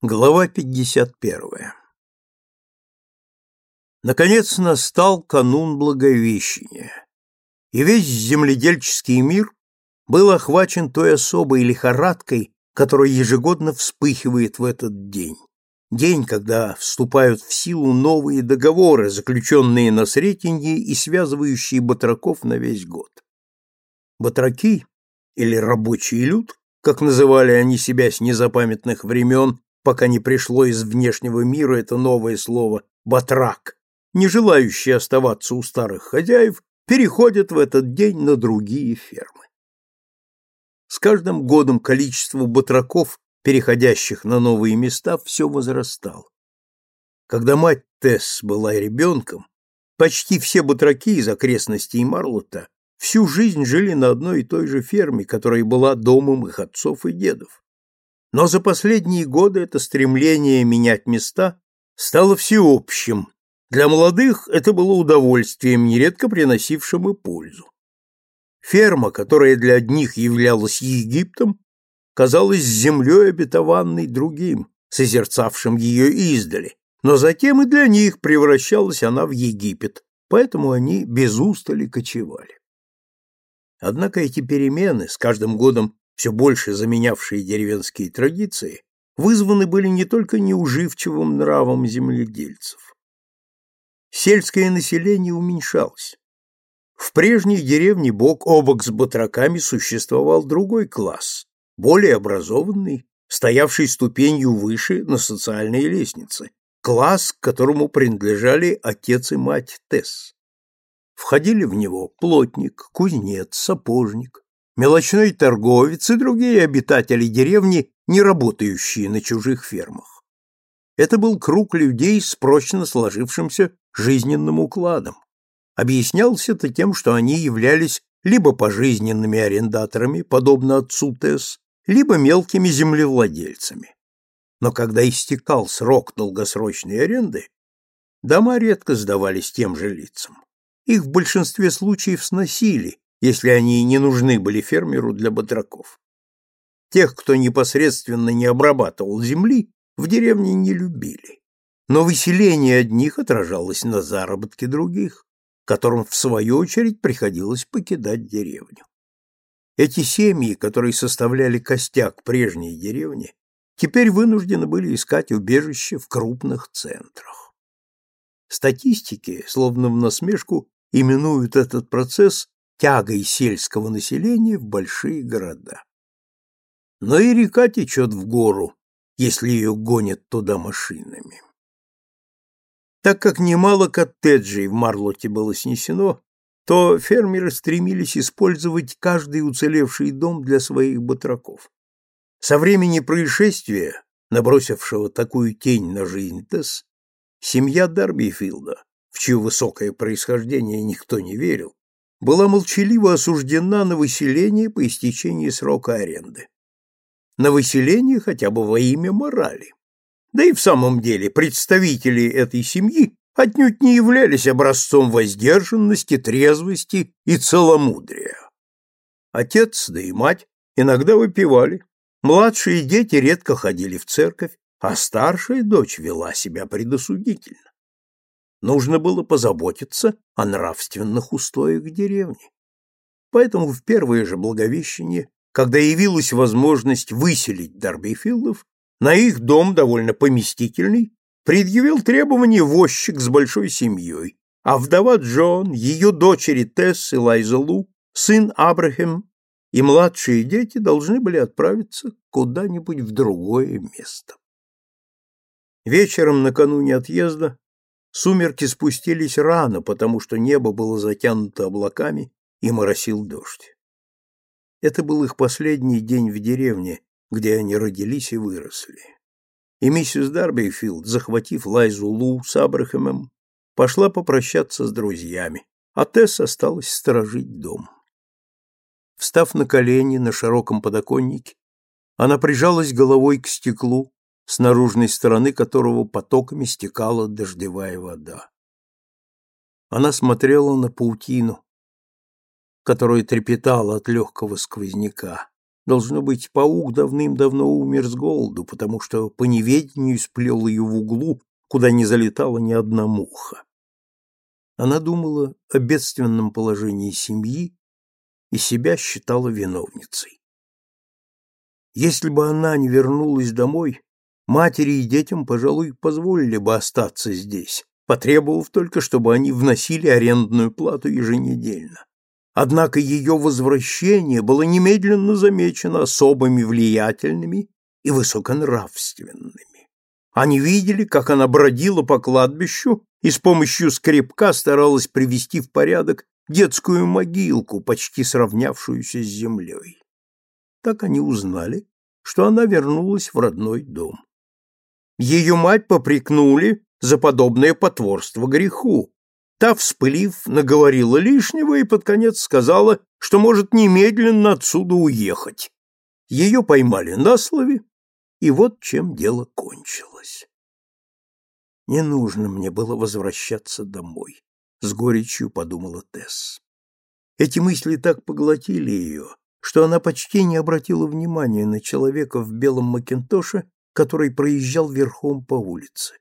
Глава 51. Наконец настал канун Благовещения, и весь земледельческий мир был охвачен той особой лихорадкой, которая ежегодно вспыхивает в этот день. День, когда вступают в силу новые договоры, заключенные на Сретенье и связывающие батраков на весь год. Батраки, или рабочий люд, как называли они себя с незапамятных времен, пока не пришло из внешнего мира это новое слово «батрак», не желающие оставаться у старых хозяев, переходят в этот день на другие фермы. С каждым годом количество батраков, переходящих на новые места, все возрастало. Когда мать Тесс была ребенком, почти все батраки из окрестностей Марлота всю жизнь жили на одной и той же ферме, которая была домом их отцов и дедов. Но за последние годы это стремление менять места стало всеобщим. Для молодых это было удовольствием, нередко приносившим и пользу. Ферма, которая для одних являлась Египтом, казалась землей обетованной другим, созерцавшим ее издали, но затем и для них превращалась она в Египет, поэтому они без устали кочевали. Однако эти перемены, с каждым годом все больше заменявшие деревенские традиции, вызваны были не только неуживчивым нравом земледельцев. Сельское население уменьшалось. В прежней деревне бок о бок с батраками существовал другой класс, более образованный, стоявший ступенью выше на социальной лестнице, класс, к которому принадлежали отец и мать Тесс. Входили в него плотник, кузнец, сапожник, мелочной торговец и другие обитатели деревни, не работающие на чужих фермах. Это был круг людей с прочно сложившимся жизненным укладом. Объяснялся это тем, что они являлись либо пожизненными арендаторами, подобно отцу Тесс, либо мелкими землевладельцами. Но когда истекал срок долгосрочной аренды, дома редко сдавались тем же лицам. Их в большинстве случаев сносили, если они не нужны были фермеру для батраков. Тех, кто непосредственно не обрабатывал земли, в деревне не любили. Но выселение одних отражалось на заработке других, которым, в свою очередь, приходилось покидать деревню. Эти семьи, которые составляли костяк прежней деревни, теперь вынуждены были искать убежище в крупных центрах. Статистики, словно в насмешку, именуют этот процесс тягой сельского населения в большие города. Но и река течет в гору, если ее гонят туда машинами. Так как немало коттеджей в Марлоте было снесено, то фермеры стремились использовать каждый уцелевший дом для своих батраков. Со времени происшествия, набросившего такую тень на жизнь Тесс, семья Дарбифилда, в чье высокое происхождение никто не верил, была молчаливо осуждена на выселение по истечении срока аренды. На выселение хотя бы во имя морали. Да и в самом деле представители этой семьи отнюдь не являлись образцом воздержанности, трезвости и целомудрия. Отец, да и мать иногда выпивали, младшие дети редко ходили в церковь, а старшая дочь вела себя предосудительно нужно было позаботиться о нравственных устоях деревни. Поэтому в первое же Благовещение, когда явилась возможность выселить Дарбифилдов, на их дом, довольно поместительный, предъявил требование возчик с большой семьей, а вдова Джон, ее дочери Тесс и Лайза Лу, сын Абрахам и младшие дети должны были отправиться куда-нибудь в другое место. Вечером накануне отъезда Сумерки спустились рано, потому что небо было затянуто облаками и моросил дождь. Это был их последний день в деревне, где они родились и выросли. И миссис Дарбейфилд, захватив Лайзу Лу с Абрахамом, пошла попрощаться с друзьями, а Тесс осталась сторожить дом. Встав на колени на широком подоконнике, она прижалась головой к стеклу с наружной стороны которого потоками стекала дождевая вода. Она смотрела на паутину, которая трепетала от легкого сквозняка, Должно быть, паук давным-давно умер с голоду, потому что по неведению сплел ее в углу, куда не залетала ни одна муха. Она думала о бедственном положении семьи и себя считала виновницей. Если бы она не вернулась домой, матери и детям, пожалуй, позволили бы остаться здесь, потребовав только, чтобы они вносили арендную плату еженедельно. Однако ее возвращение было немедленно замечено особыми влиятельными и высоконравственными. Они видели, как она бродила по кладбищу и с помощью скребка старалась привести в порядок детскую могилку, почти сравнявшуюся с землей. Так они узнали, что она вернулась в родной дом. Ее мать попрекнули за подобное потворство греху. Та, вспылив, наговорила лишнего и под конец сказала, что может немедленно отсюда уехать. Ее поймали на слове, и вот чем дело кончилось. Не нужно мне было возвращаться домой, с горечью подумала Тесс. Эти мысли так поглотили ее, что она почти не обратила внимания на человека в белом макинтоше, который проезжал верхом по улице.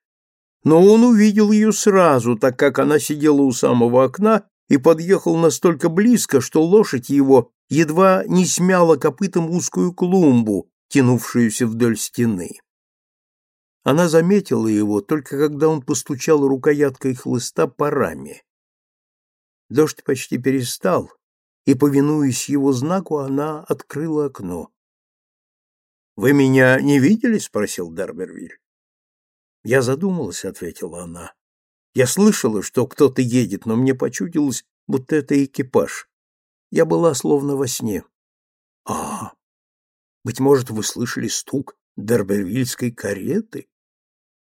Но он увидел ее сразу, так как она сидела у самого окна и подъехал настолько близко, что лошадь его едва не смяла копытом узкую клумбу, тянувшуюся вдоль стены. Она заметила его только когда он постучал рукояткой хлыста по раме. Дождь почти перестал, и, повинуясь его знаку, она открыла окно. «Вы меня не видели?» — спросил Дарбервиль. «Я задумалась», — ответила она. «Я слышала, что кто-то едет, но мне почудилось, будто это экипаж. Я была словно во сне». «А, быть может, вы слышали стук Дербервильской кареты?»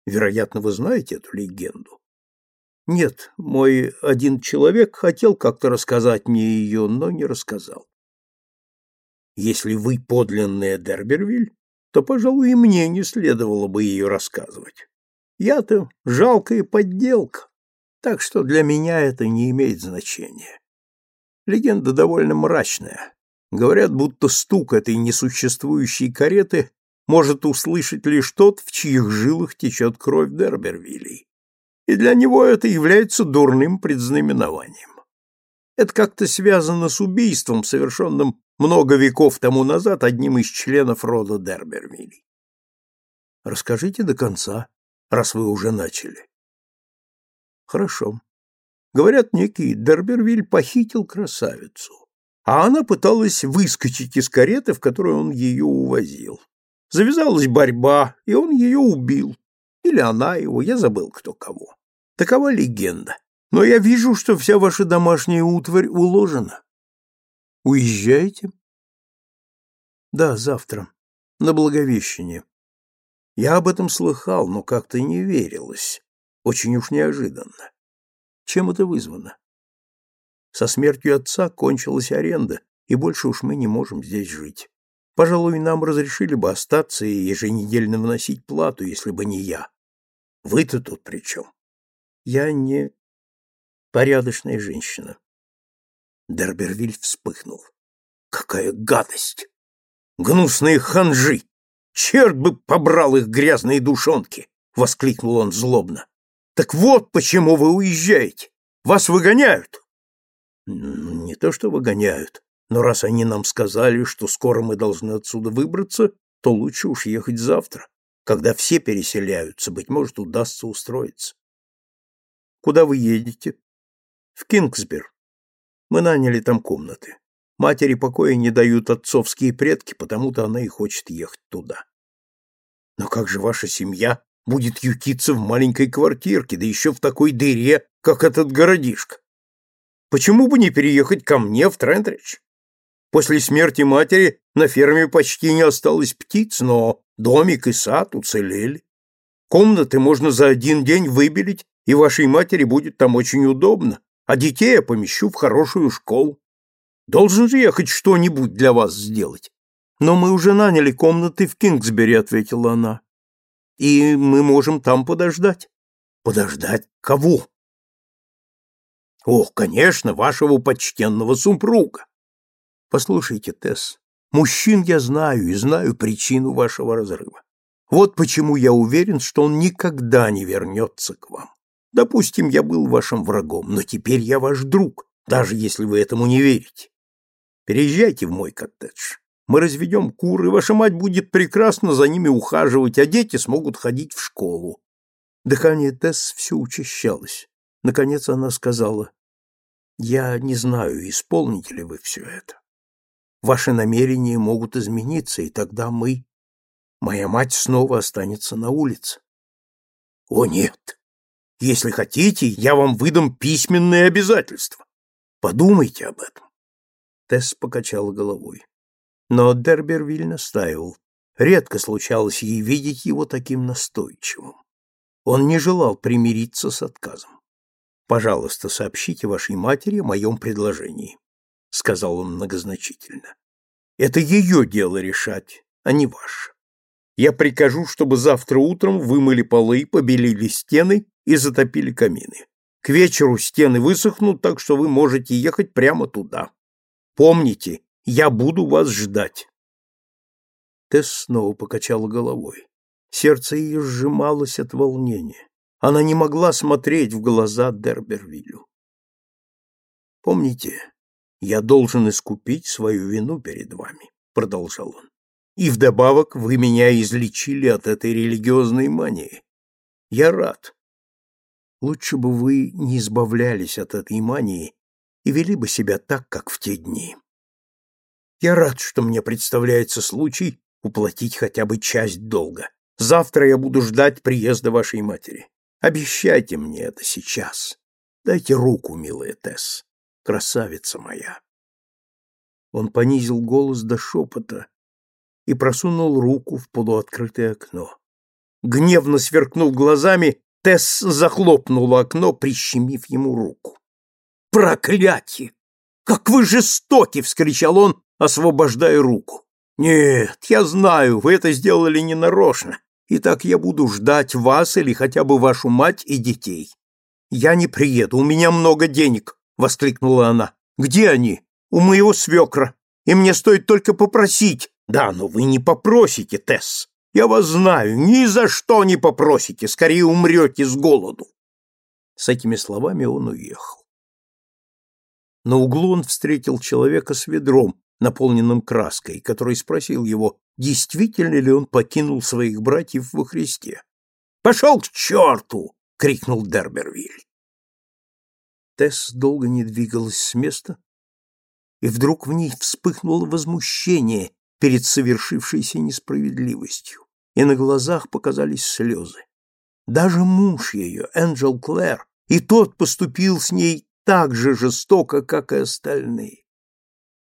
Вероятно, вы знаете эту легенду. Нет, мой один человек хотел как-то рассказать мне ее, но не рассказал. Если вы подлинная Дербервиль, то, пожалуй, и мне не следовало бы ее рассказывать. Я-то жалкая подделка, так что для меня это не имеет значения. Легенда довольно мрачная. Говорят, будто стук этой несуществующей кареты может услышать лишь тот, в чьих жилах течет кровь Дербервилей. И для него это является дурным предзнаменованием. Это как-то связано с убийством, совершенным много веков тому назад одним из членов рода Дербервилей. Расскажите до конца, раз вы уже начали. Хорошо. Говорят, некий Дербервиль похитил красавицу, а она пыталась выскочить из кареты, в которой он ее увозил. Завязалась борьба, и он ее убил. Или она его, я забыл, кто кого. Такова легенда. Но я вижу, что вся ваша домашняя утварь уложена. Уезжаете? Да, завтра. На Благовещение. Я об этом слыхал, но как-то не верилось. Очень уж неожиданно. Чем это вызвано? Со смертью отца кончилась аренда, и больше уж мы не можем здесь жить. Пожалуй, нам разрешили бы остаться и еженедельно вносить плату, если бы не я. Вы-то тут при чем? Я не порядочная женщина. Дербервиль вспыхнул. Какая гадость! Гнусные ханжи! Черт бы побрал их грязные душонки! Воскликнул он злобно. Так вот почему вы уезжаете. Вас выгоняют. Не то, что выгоняют, но раз они нам сказали, что скоро мы должны отсюда выбраться, то лучше уж ехать завтра. Когда все переселяются, быть может, удастся устроиться. Куда вы едете? В Кингсбер. Мы наняли там комнаты. Матери покоя не дают отцовские предки, потому-то она и хочет ехать туда. Но как же ваша семья будет ютиться в маленькой квартирке, да еще в такой дыре, как этот городишко? Почему бы не переехать ко мне в Трентридж? После смерти матери на ферме почти не осталось птиц, но домик и сад уцелели. Комнаты можно за один день выбелить, и вашей матери будет там очень удобно, а детей я помещу в хорошую школу. Должен же я хоть что-нибудь для вас сделать. Но мы уже наняли комнаты в Кингсбери, ответила она. И мы можем там подождать. Подождать кого? Ох, конечно, вашего почтенного супруга. Послушайте, Тесс, Мужчин я знаю и знаю причину вашего разрыва. Вот почему я уверен, что он никогда не вернется к вам. Допустим, я был вашим врагом, но теперь я ваш друг, даже если вы этому не верите. Переезжайте в мой коттедж. Мы разведем кур, и ваша мать будет прекрасно за ними ухаживать, а дети смогут ходить в школу. Дыхание Тесс все учащалось. Наконец она сказала, «Я не знаю, исполните ли вы все это. Ваши намерения могут измениться, и тогда мы, моя мать снова останется на улице». «О, нет! Если хотите, я вам выдам письменные обязательства. Подумайте об этом». Тесс покачала головой. Но Дербервиль настаивал. Редко случалось ей видеть его таким настойчивым. Он не желал примириться с отказом. «Пожалуйста, сообщите вашей матери о моем предложении», — сказал он многозначительно. «Это ее дело решать, а не ваше. Я прикажу, чтобы завтра утром вымыли полы, побелили стены и затопили камины. К вечеру стены высохнут, так что вы можете ехать прямо туда. Помните, я буду вас ждать. Тесс снова покачала головой. Сердце ее сжималось от волнения. Она не могла смотреть в глаза Дербервилю. «Помните, я должен искупить свою вину перед вами», — продолжал он. «И вдобавок вы меня излечили от этой религиозной мании. Я рад. Лучше бы вы не избавлялись от этой мании и вели бы себя так, как в те дни. Я рад, что мне представляется случай уплатить хотя бы часть долга. Завтра я буду ждать приезда вашей матери. Обещайте мне это сейчас. Дайте руку, милая Тесс, красавица моя. Он понизил голос до шепота и просунул руку в полуоткрытое окно. Гневно сверкнул глазами, Тесс захлопнула окно, прищемив ему руку. «Проклятие! Как вы жестоки!» — вскричал он, освобождая руку. «Нет, я знаю, вы это сделали ненарочно. Итак, я буду ждать вас или хотя бы вашу мать и детей. Я не приеду, у меня много денег», — воскликнула она. «Где они? У моего свекра. И мне стоит только попросить». «Да, но вы не попросите, Тесс. Я вас знаю, ни за что не попросите, скорее умрете с голоду». С этими словами он уехал. На углу он встретил человека с ведром, наполненным краской, который спросил его, действительно ли он покинул своих братьев во Христе. «Пошел к черту!» — крикнул Дербервиль. Тесс долго не двигалась с места, и вдруг в ней вспыхнуло возмущение перед совершившейся несправедливостью, и на глазах показались слезы. Даже муж ее, Энджел Клэр, и тот поступил с ней так же жестоко, как и остальные.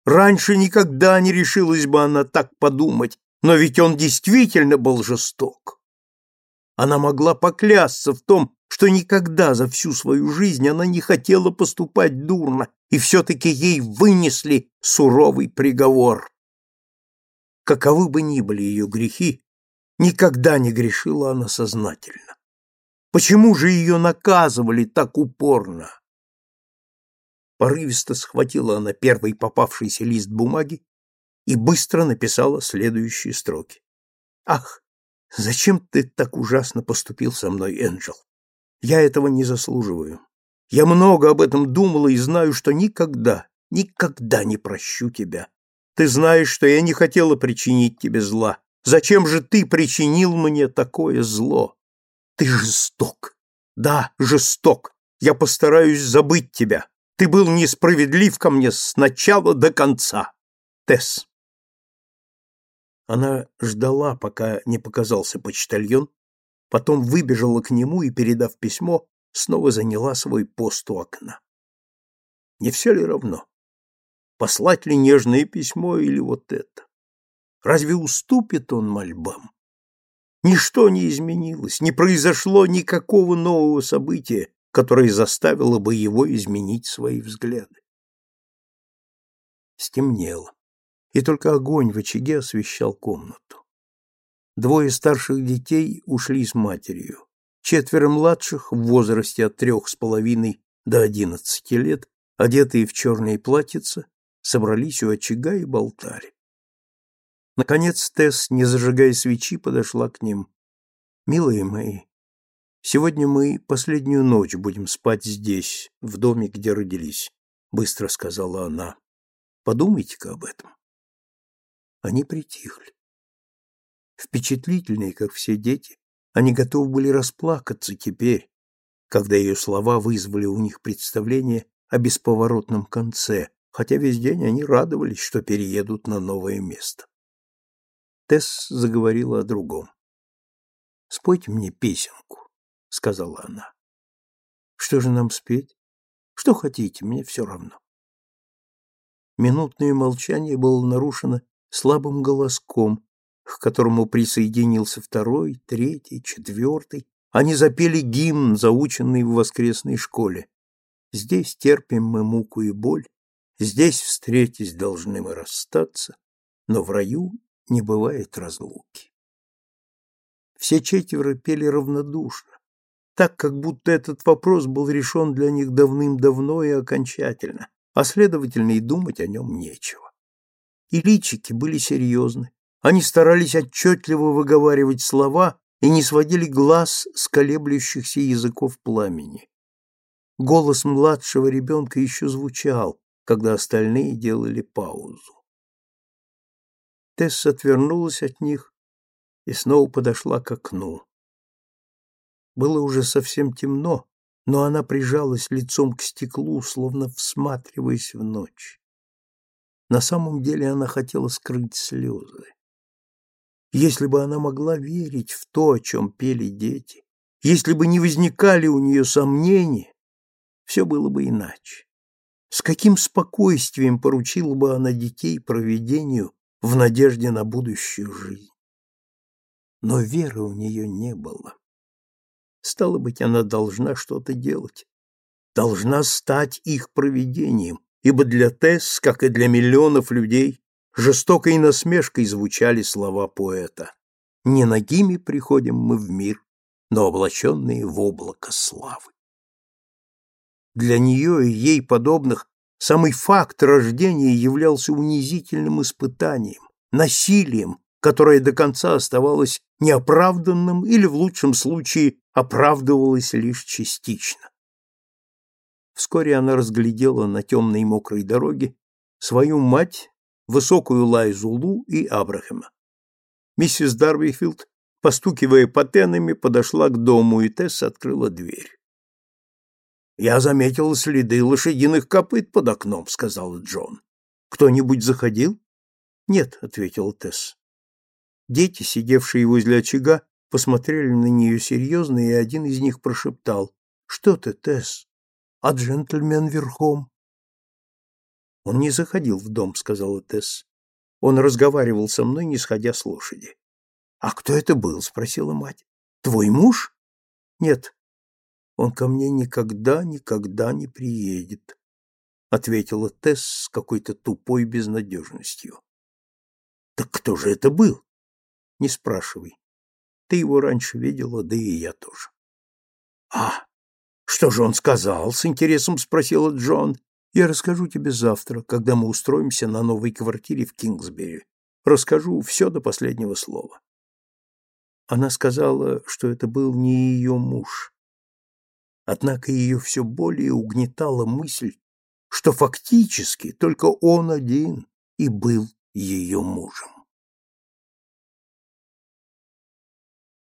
Раньше никогда не решилась бы она так подумать, но ведь он действительно был жесток. Она могла поклясться в том, что никогда за всю свою жизнь она не хотела поступать дурно, и все-таки ей вынесли суровый приговор. Каковы бы ни были ее грехи, никогда не грешила она сознательно. Почему же ее наказывали так упорно? Порывисто схватила она первый попавшийся лист бумаги и быстро написала следующие строки. «Ах, зачем ты так ужасно поступил со мной, Энджел? Я этого не заслуживаю. Я много об этом думала и знаю, что никогда, никогда не прощу тебя. Ты знаешь, что я не хотела причинить тебе зла. Зачем же ты причинил мне такое зло? Ты жесток. Да, жесток. Я постараюсь забыть тебя. Ты был несправедлив ко мне с начала до конца. Тесс. Она ждала, пока не показался почтальон, потом выбежала к нему и, передав письмо, снова заняла свой пост у окна. Не все ли равно? Послать ли нежное письмо или вот это? Разве уступит он мольбам? Ничто не изменилось, не произошло никакого нового события, которое заставило бы его изменить свои взгляды. Стемнело, и только огонь в очаге освещал комнату. Двое старших детей ушли с матерью. Четверо младших в возрасте от трех с половиной до одиннадцати лет, одетые в черные платьица, собрались у очага и болтали. Наконец Тесс, не зажигая свечи, подошла к ним. «Милые мои, сегодня мы последнюю ночь будем спать здесь, в доме, где родились», — быстро сказала она. «Подумайте-ка об этом». Они притихли. Впечатлительные, как все дети, они готовы были расплакаться теперь, когда ее слова вызвали у них представление о бесповоротном конце, хотя весь день они радовались, что переедут на новое место. Тесс заговорила о другом. «Спойте мне песенку», — сказала она. «Что же нам спеть? Что хотите, мне все равно». Минутное молчание было нарушено слабым голоском, к которому присоединился второй, третий, четвертый. Они запели гимн, заученный в воскресной школе. Здесь терпим мы муку и боль, здесь встретись должны мы расстаться, но в раю не бывает разлуки. Все четверо пели равнодушно, так как будто этот вопрос был решен для них давным-давно и окончательно, а следовательно и думать о нем нечего. И личики были серьезны, они старались отчетливо выговаривать слова и не сводили глаз с колеблющихся языков пламени. Голос младшего ребенка еще звучал, когда остальные делали паузу. Тесс отвернулась от них и снова подошла к окну. Было уже совсем темно, но она прижалась лицом к стеклу, словно всматриваясь в ночь. На самом деле она хотела скрыть слезы. Если бы она могла верить в то, о чем пели дети, если бы не возникали у нее сомнения, все было бы иначе. С каким спокойствием поручила бы она детей проведению в надежде на будущую жизнь? Но веры у нее не было. Стало быть, она должна что-то делать, должна стать их проведением, ибо для Тесс, как и для миллионов людей, жестокой насмешкой звучали слова поэта. «Не ногими приходим мы в мир, но облаченные в облако славы». Для нее и ей подобных самый факт рождения являлся унизительным испытанием, насилием, которое до конца оставалось неоправданным или, в лучшем случае, оправдывалось лишь частично. Вскоре она разглядела на темной мокрой дороге свою мать, высокую Лайзу Лу и Абрахама. Миссис Дарбифилд, постукивая патенами, подошла к дому, и Тесс открыла дверь. «Я заметил следы лошадиных копыт под окном», — сказал Джон. «Кто-нибудь заходил?» «Нет», — ответил Тесс. Дети, сидевшие возле очага, посмотрели на нее серьезно, и один из них прошептал. «Что ты, Тесс? А джентльмен верхом?» «Он не заходил в дом», — сказала Тесс. «Он разговаривал со мной, не сходя с лошади». «А кто это был?» — спросила мать. «Твой муж?» «Нет, он ко мне никогда, никогда не приедет, ответила Тесс с какой-то тупой безнадежностью. Так кто же это был? Не спрашивай. Ты его раньше видела, да и я тоже. А, что же он сказал? С интересом спросила Джон. Я расскажу тебе завтра, когда мы устроимся на новой квартире в Кингсбери. Расскажу все до последнего слова. Она сказала, что это был не ее муж, Однако ее все более угнетала мысль, что фактически только он один и был ее мужем.